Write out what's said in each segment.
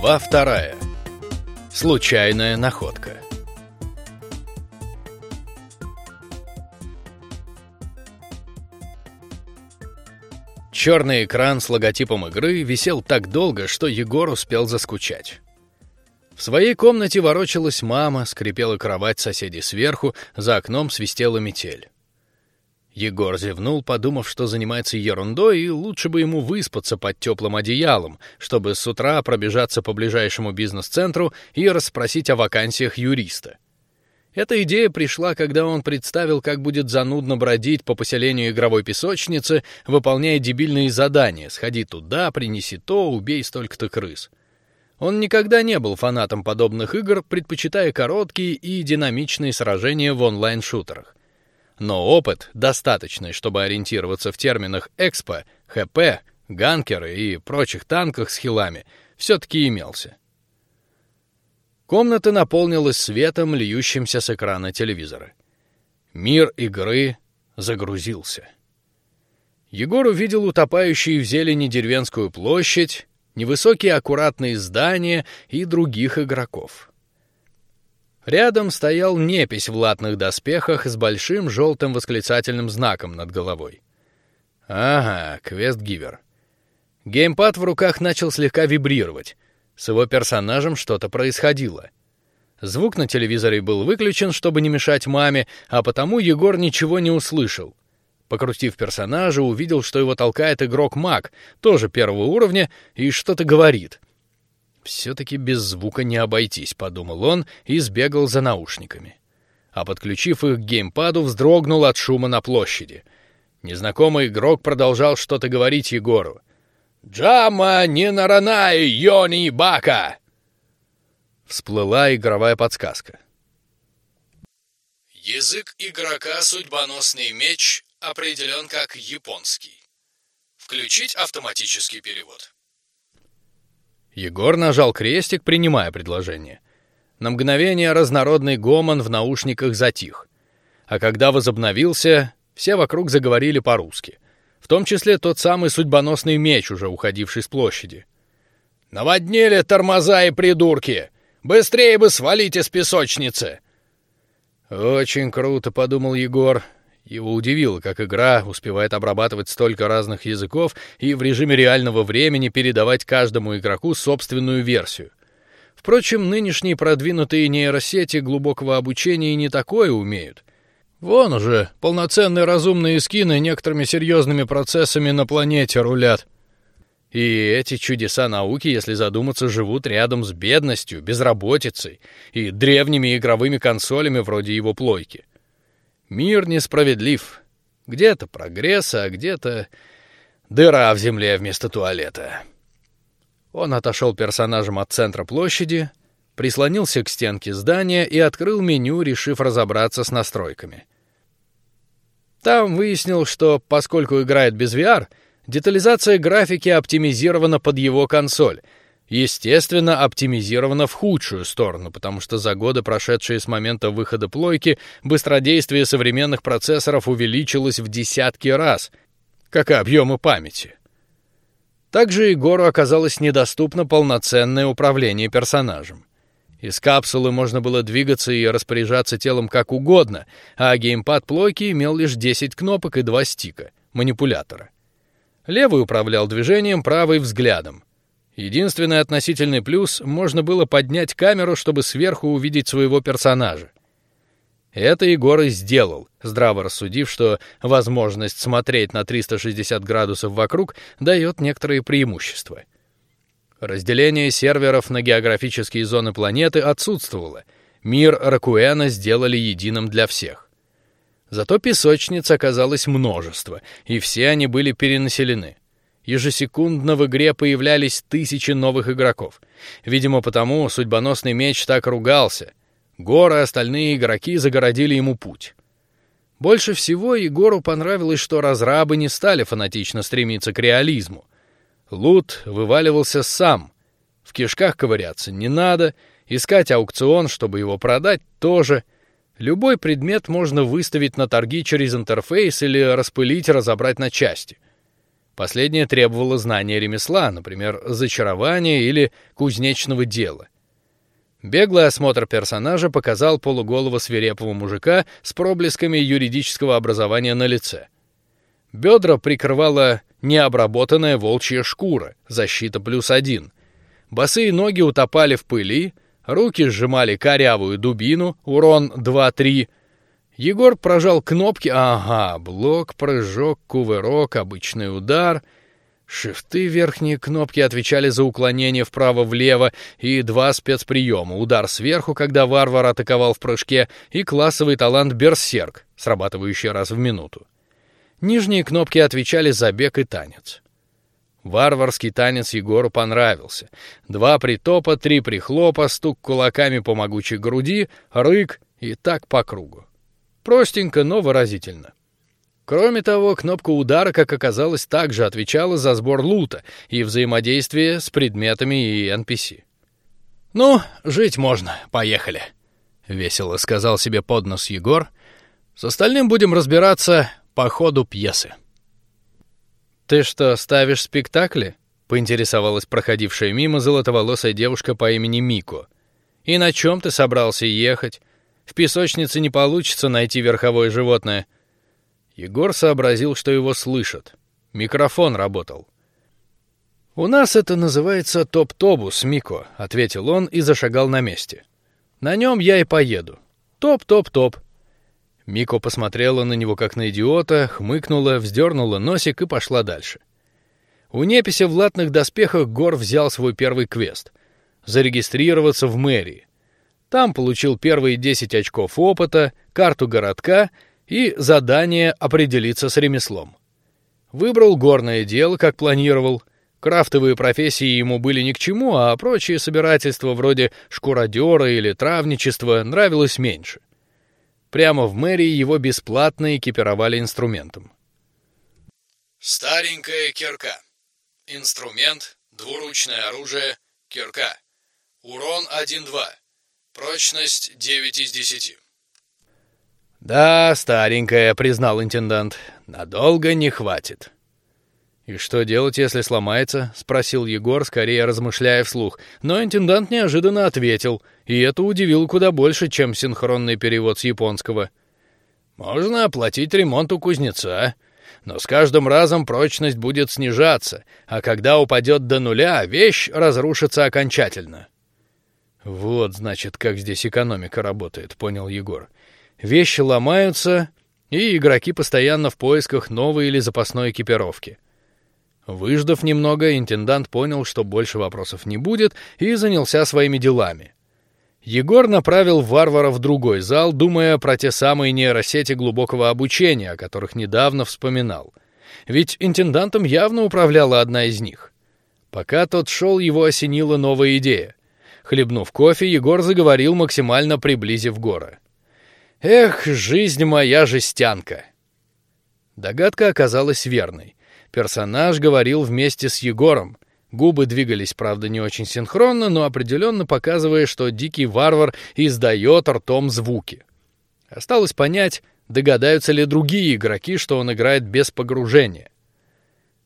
Глава вторая. Случайная находка. Черный экран с логотипом игры висел так долго, что Егор успел заскучать. В своей комнате ворочалась мама, скрипела кровать соседей сверху, за окном свистела метель. Егор зевнул, подумав, что занимается ерундой, и лучше бы ему выспаться под теплым одеялом, чтобы с утра пробежаться по ближайшему бизнес-центру и расспросить о вакансиях юриста. Эта идея пришла, когда он представил, как будет занудно бродить по поселению игровой песочницы, выполняя дебильные задания: сходи туда, принеси то, убей столько-то крыс. Он никогда не был фанатом подобных игр, предпочитая короткие и динамичные сражения в онлайн-шутерах но опыт, достаточный, чтобы ориентироваться в терминах экспо, ХП, ганкеры и прочих танках с хилами, все-таки имелся. Комната наполнилась светом, льющимся с экрана телевизора. Мир игры загрузился. Егор увидел утопающую в зелени деревенскую площадь, невысокие аккуратные здания и других игроков. Рядом стоял непись в латных доспехах с большим желтым восклицательным знаком над головой. Ага, квест-гивер. Геймпад в руках начал слегка вибрировать. С его персонажем что-то происходило. Звук на телевизоре был выключен, чтобы не мешать маме, а потому Егор ничего не услышал. Покрутив персонажа, увидел, что его толкает игрок Мак, тоже первого уровня, и что-то говорит. Все-таки без звука не обойтись, подумал он и сбегал за наушниками. А подключив их к геймпаду, вздрогнул от шума на площади. Незнакомый игрок продолжал что-то говорить Егору. Джама не наранай, Йони Бака. Всплыла игровая подсказка. Язык игрока судьбоносный меч определен как японский. Включить автоматический перевод. Егор нажал крестик, принимая предложение. На мгновение разнородный гомон в наушниках затих, а когда возобновился, все вокруг заговорили по-русски, в том числе тот самый судьбоносный меч, уже уходивший с площади. Наводнили тормоза и придурки! Быстрее бы свалите с песочницы! Очень круто, подумал Егор. Его удивило, как игра успевает обрабатывать столько разных языков и в режиме реального времени передавать каждому игроку собственную версию. Впрочем, нынешние продвинутые нейросети глубокого обучения не такое умеют. Вон уже полноценные разумные скины некоторыми серьезными процессами на планете рулят. И эти чудеса науки, если задуматься, живут рядом с бедностью, безработицей и древними игровыми консолями вроде его плойки. Мир несправедлив. Где-то прогресс, а где-то дыра в земле вместо туалета. Он отошел персонажем от центра площади, прислонился к стенке здания и открыл меню, решив разобраться с настройками. Там выяснил, что поскольку играет без VR, детализация графики оптимизирована под его консоль, естественно, оптимизировано в худшую сторону, потому что за годы, прошедшие с момента выхода плойки, быстродействие современных процессоров увеличилось в десятки раз, как и объемы памяти. Также Егору оказалось недоступно полноценное управление персонажем. Из капсулы можно было двигаться и распоряжаться телом как угодно, а геймпад плойки имел лишь 10 кнопок и два стика манипулятора. Левый управлял движением, правый взглядом. Единственный относительный плюс можно было поднять камеру, чтобы сверху увидеть своего персонажа. Это Егор и сделал, здраво рассудив, что возможность смотреть на 360 градусов вокруг дает некоторые преимущества. Разделение серверов на географические зоны планеты отсутствовало. Мир Ракуэна сделали единым для всех. Зато песочниц оказалось множество, и все они были перенаселены. Ежесекундно в игре появлялись тысячи новых игроков. Видимо, потому судьбоносный меч так ругался. Горы остальные игроки загородили ему путь. Больше всего Егору понравилось, что разрабы не стали фанатично стремиться к реализму. Лут вываливался сам. В кишках ковыряться не надо, искать аукцион, чтобы его продать, тоже. Любой предмет можно выставить на торги через интерфейс или распылить, разобрать на части. Последнее требовало знания ремесла, например, зачарования или кузнечного дела. Беглый осмотр персонажа показал полуголого свирепого мужика с проблесками юридического образования на лице. Бедра прикрывала необработанная волчья шкура, защита плюс один. Босые ноги утопали в пыли, руки сжимали корявую дубину, урон 2-3. Егор прожал кнопки, ага, блок, прыжок, кувырок, обычный удар — Шифты верхние кнопки отвечали за уклонение вправо-влево и два спецприема: удар сверху, когда варвар атаковал в прыжке, и классовый талант берсерк, срабатывающий раз в минуту. Нижние кнопки отвечали за бег и танец. Варварский танец Егору понравился. Два притопа, три прихлопа, стук кулаками по могучей груди, рык и так по кругу. Простенько, но выразительно. Кроме того, кнопка удара, как оказалось, также отвечала за сбор лута и взаимодействие с предметами и NPC. Ну, жить можно, поехали, весело сказал себе под нос Егор. С остальным будем разбираться по ходу пьесы. Ты что, ставишь спектакли? поинтересовалась проходившая мимо золотоволосая девушка по имени Мико. И на чем ты собрался ехать? В песочнице не получится найти верховое животное. Егор сообразил, что его слышат. Микрофон работал. У нас это называется топ-тобус, Мико, ответил он и зашагал на месте. На нем я и поеду. Топ-топ-топ. Мико посмотрела на него как на идиота, хмыкнула, вздернула носик и пошла дальше. У непися в латных доспехах Гор взял свой первый квест — зарегистрироваться в мэрии. Там получил первые десять очков опыта, карту городка и задание определиться с ремеслом. Выбрал горное дело, как планировал. Крафтовые профессии ему были ни к чему, а прочие собирательства вроде шкуродера или травничества нравилось меньше. Прямо в мэрии его бесплатно экипировали инструментом. Старенькая кирка. Инструмент, двуручное оружие, кирка. Урон 1-2. Прочность 9 из 10. Да, старенькая, признал интендант. Надолго не хватит. И что делать, если сломается? спросил Егор, скорее размышляя вслух. Но интендант неожиданно ответил, и это удивило куда больше, чем синхронный перевод с японского. Можно оплатить ремонт у кузнеца, но с каждым разом прочность будет снижаться, а когда упадет до нуля, вещь разрушится окончательно. Вот, значит, как здесь экономика работает, понял Егор. Вещи ломаются, и игроки постоянно в поисках новой или запасной экипировки. Выждав немного, интендант понял, что больше вопросов не будет, и занялся своими делами. Егор направил варвара в другой зал, думая про те самые нейросети глубокого обучения, о которых недавно вспоминал. Ведь интендантом явно управляла одна из них. Пока тот шел, его осенила новая идея. Хлебнув кофе, Егор заговорил максимально приблизив Гора. Эх, жизнь моя жестянка. Догадка оказалась верной. Персонаж говорил вместе с Егором. Губы двигались, правда, не очень синхронно, но определенно показывая, что дикий варвар издает ртом звуки. Осталось понять, догадаются ли другие игроки, что он играет без погружения.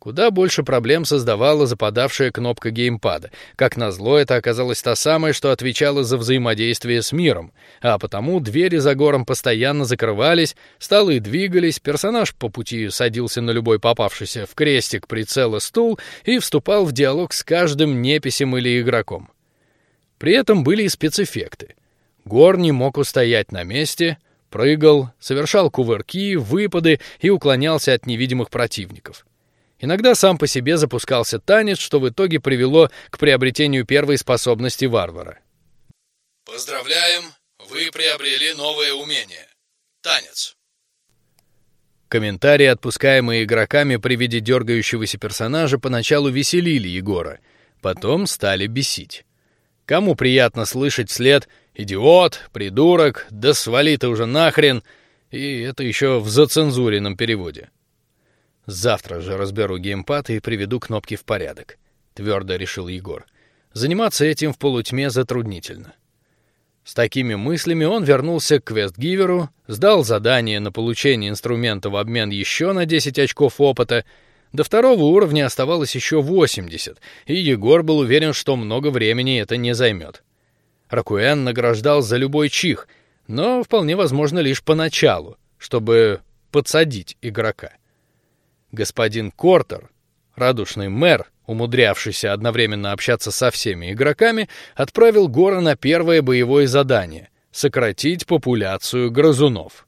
Куда больше проблем создавала западавшая кнопка геймпада. Как назло, это оказалась та самая, что отвечала за взаимодействие с миром, а потому двери за гором постоянно закрывались, столы двигались, персонаж по пути садился на любой попавшийся в крестик прицела стул и вступал в диалог с каждым неписем или игроком. При этом были и спецэффекты. Гор не мог устоять на месте, прыгал, совершал кувырки, выпады и уклонялся от невидимых противников. Иногда сам по себе запускался танец, что в итоге привело к приобретению первой способности варвара. Поздравляем, вы приобрели новое умение — танец. Комментарии, отпускаемые игроками при виде дергающегося персонажа, поначалу веселили Егора, потом стали бесить. Кому приятно слышать след «идиот», «придурок», «да свали ты уже нахрен», и это еще в зацензуренном переводе. Завтра же разберу геймпад и приведу кнопки в порядок, твердо решил Егор. Заниматься этим в полутьме затруднительно. С такими мыслями он вернулся к квестгиверу, сдал задание на получение инструмента в обмен еще на 10 очков опыта, До второго уровня оставалось еще 80, и Егор был уверен, что много времени это не займет. Ракуэн награждал за любой чих, но вполне возможно лишь поначалу, чтобы подсадить игрока. Господин Кортер, радушный мэр, умудрявшийся одновременно общаться со всеми игроками, отправил Гора на первое боевое задание — сократить популяцию грызунов.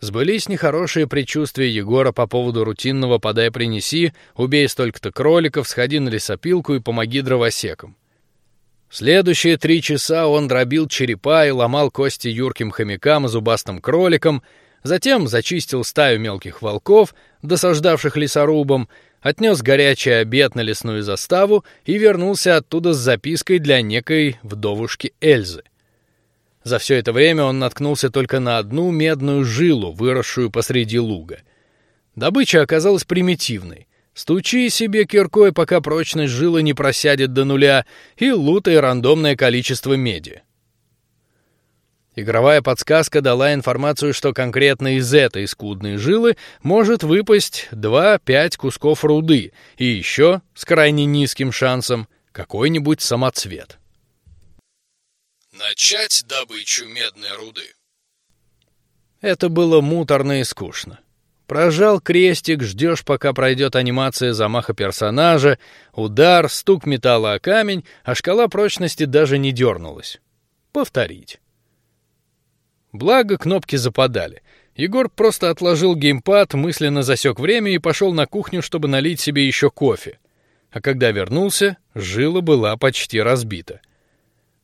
Сбылись нехорошие предчувствия Егора по поводу рутинного «подай, принеси», «убей столько-то кроликов», «сходи на лесопилку и помоги дровосекам». Следующие три часа он дробил черепа и ломал кости юрким хомякам и зубастым кроликам, затем зачистил стаю мелких волков, досаждавших лесорубам, отнес горячий обед на лесную заставу и вернулся оттуда с запиской для некой вдовушки Эльзы. За все это время он наткнулся только на одну медную жилу, выросшую посреди луга. Добыча оказалась примитивной. Стучи себе киркой, пока прочность жилы не просядет до нуля, и лутай рандомное количество меди. Игровая подсказка дала информацию, что конкретно из этой скудной жилы может выпасть 2-5 кусков руды и еще с крайне низким шансом какой-нибудь самоцвет. Начать добычу медной руды. Это было муторно и скучно. Прожал крестик, ждешь, пока пройдет анимация замаха персонажа, удар, стук металла о камень, а шкала прочности даже не дернулась. Повторить. Благо кнопки западали. Егор просто отложил геймпад, мысленно засек время и пошел на кухню, чтобы налить себе еще кофе. А когда вернулся, жила была почти разбита.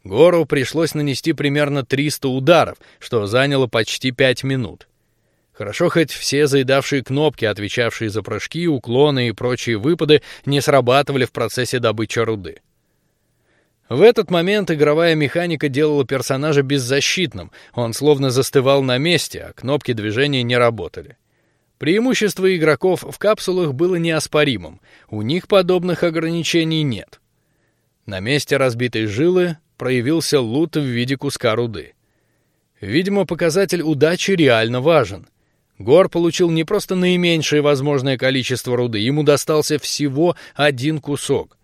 Гору пришлось нанести примерно 300 ударов, что заняло почти пять минут. Хорошо хоть все заедавшие кнопки, отвечавшие за прыжки, уклоны и прочие выпады, не срабатывали в процессе добычи руды. В этот момент игровая механика делала персонажа беззащитным, он словно застывал на месте, а кнопки движения не работали. Преимущество игроков в капсулах было неоспоримым, у них подобных ограничений нет. На месте разбитой жилы проявился лут в виде куска руды. Видимо, показатель удачи реально важен. Гор получил не просто наименьшее возможное количество руды, ему достался всего один кусок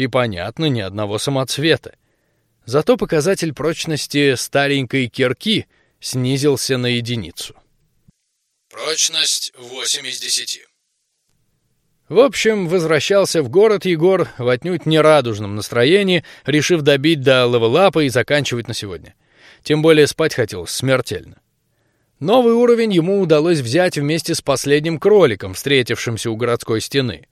и, понятно, ни одного самоцвета. Зато показатель прочности старенькой кирки снизился на единицу. Прочность 8 из 10. В общем, возвращался в город Егор в отнюдь нерадужном настроении, решив добить до левелапа и заканчивать на сегодня. Тем более спать хотел смертельно. Новый уровень ему удалось взять вместе с последним кроликом, встретившимся у городской стены.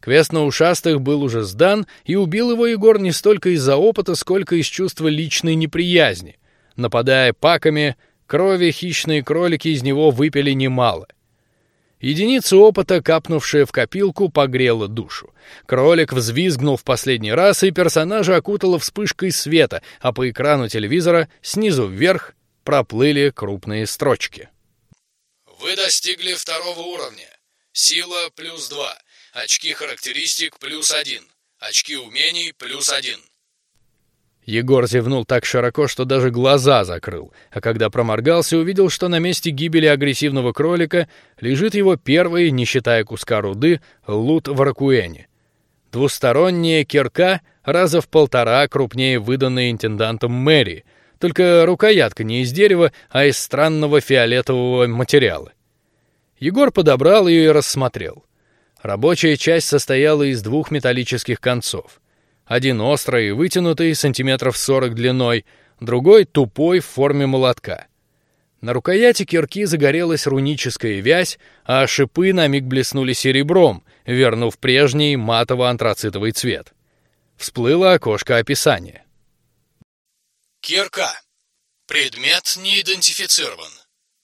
Квест на ушастых был уже сдан, и убил его Егор не столько из-за опыта, сколько из чувства личной неприязни. Нападая паками, крови хищные кролики из него выпили немало. Единица опыта, капнувшая в копилку, погрела душу. Кролик взвизгнул в последний раз, и персонажа окутало вспышкой света, а по экрану телевизора снизу вверх проплыли крупные строчки. Вы достигли второго уровня. Сила плюс два. Очки характеристик плюс один. Очки умений плюс один. Егор зевнул так широко, что даже глаза закрыл, а когда проморгался, увидел, что на месте гибели агрессивного кролика лежит его первый, не считая куска руды, лут в Ракуэне. Двусторонняя кирка раза в полтора крупнее выданной интендантом Мэри, только рукоятка не из дерева, а из странного фиолетового материала. Егор подобрал ее и рассмотрел. Рабочая часть состояла из двух металлических концов. Один острый, вытянутый, сантиметров сорок длиной, другой тупой в форме молотка. На рукояти кирки загорелась руническая вязь, а шипы на миг блеснули серебром, вернув прежний матово-антрацитовый цвет. Всплыло окошко описания. Кирка. Предмет не идентифицирован.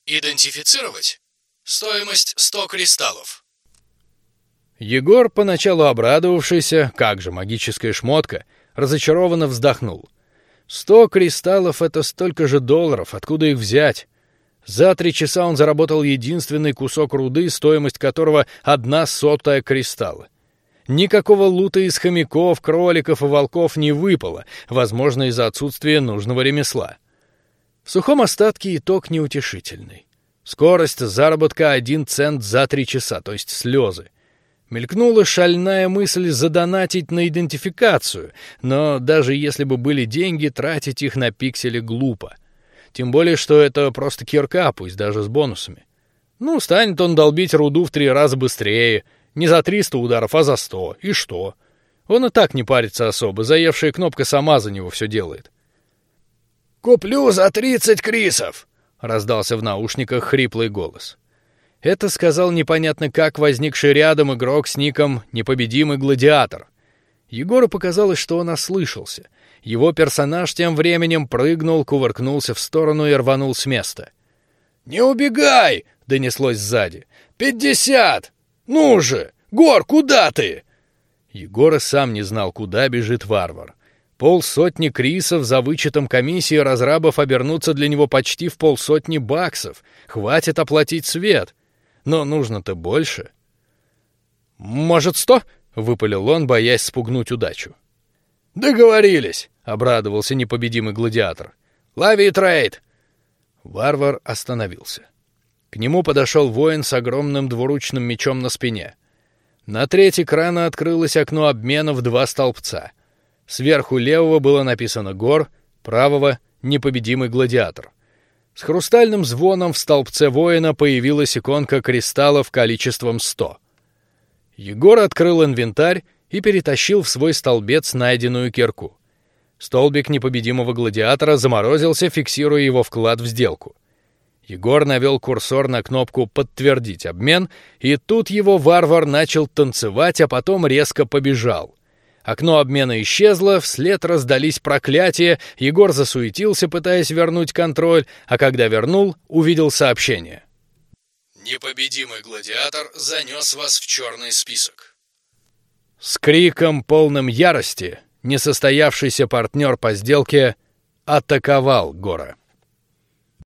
Идентифицировать. Стоимость 100 кристаллов. Егор, поначалу обрадовавшийся, как же магическая шмотка, разочарованно вздохнул. Сто кристаллов — это столько же долларов, откуда их взять? За три часа он заработал единственный кусок руды, стоимость которого одна сотая кристалла. Никакого лута из хомяков, кроликов и волков не выпало, возможно, из-за отсутствия нужного ремесла. В сухом остатке итог неутешительный. Скорость заработка один цент за три часа, то есть слезы. Мелькнула шальная мысль задонатить на идентификацию, но даже если бы были деньги, тратить их на пиксели глупо. Тем более, что это просто кирка, пусть даже с бонусами. Ну, станет он долбить руду в три раза быстрее, не за 300 ударов, а за 100. И что? Он и так не парится особо, заевшая кнопка сама за него все делает. «Куплю за тридцать крисов!» — раздался в наушниках хриплый голос. Это сказал непонятно как возникший рядом игрок с ником «Непобедимый гладиатор». Егору показалось, что он ослышался. Его персонаж тем временем прыгнул, кувыркнулся в сторону и рванул с места. «Не убегай!» — донеслось сзади. «Пятьдесят! Ну же! Гор, куда ты?» Егор сам не знал, куда бежит варвар. Полсотни крисов за вычетом комиссии разрабов обернутся для него почти в полсотни баксов. Хватит оплатить свет. Но нужно-то больше. «Может, сто?» — выпалил он, боясь спугнуть удачу. «Договорились!» — обрадовался непобедимый гладиатор. «Лови трейд!» Варвар остановился. К нему подошел воин с огромным двуручным мечом на спине. На треть экрана открылось окно обмена в два столбца — Сверху левого было написано «Гор», правого — «Непобедимый гладиатор». С хрустальным звоном в столбце воина появилась иконка кристаллов количеством сто. Егор открыл инвентарь и перетащил в свой столбец найденную кирку. Столбик непобедимого гладиатора заморозился, фиксируя его вклад в сделку. Егор навел курсор на кнопку «Подтвердить обмен», и тут его варвар начал танцевать, а потом резко побежал — Окно обмена исчезло, вслед раздались проклятия, Егор засуетился, пытаясь вернуть контроль, а когда вернул, увидел сообщение. «Непобедимый гладиатор занес вас в черный список». С криком, полным ярости, несостоявшийся партнер по сделке атаковал Гора.